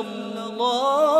الله